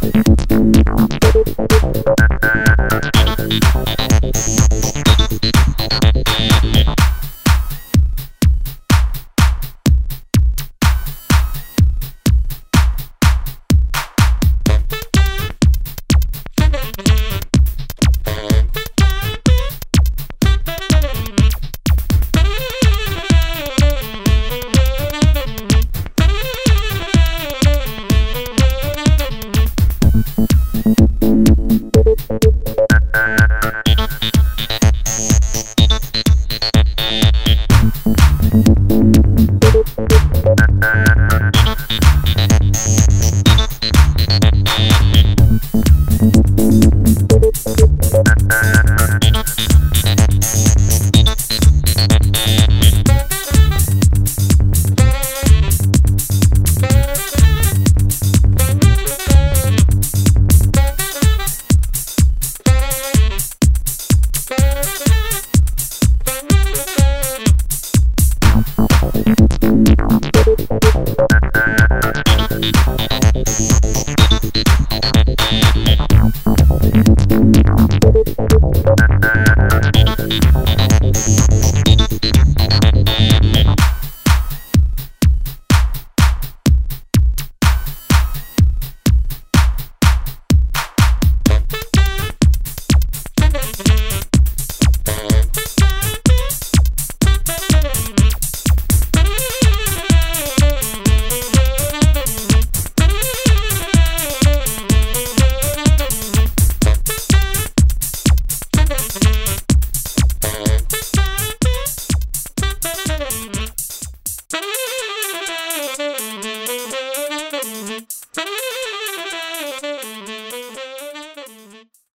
Bye.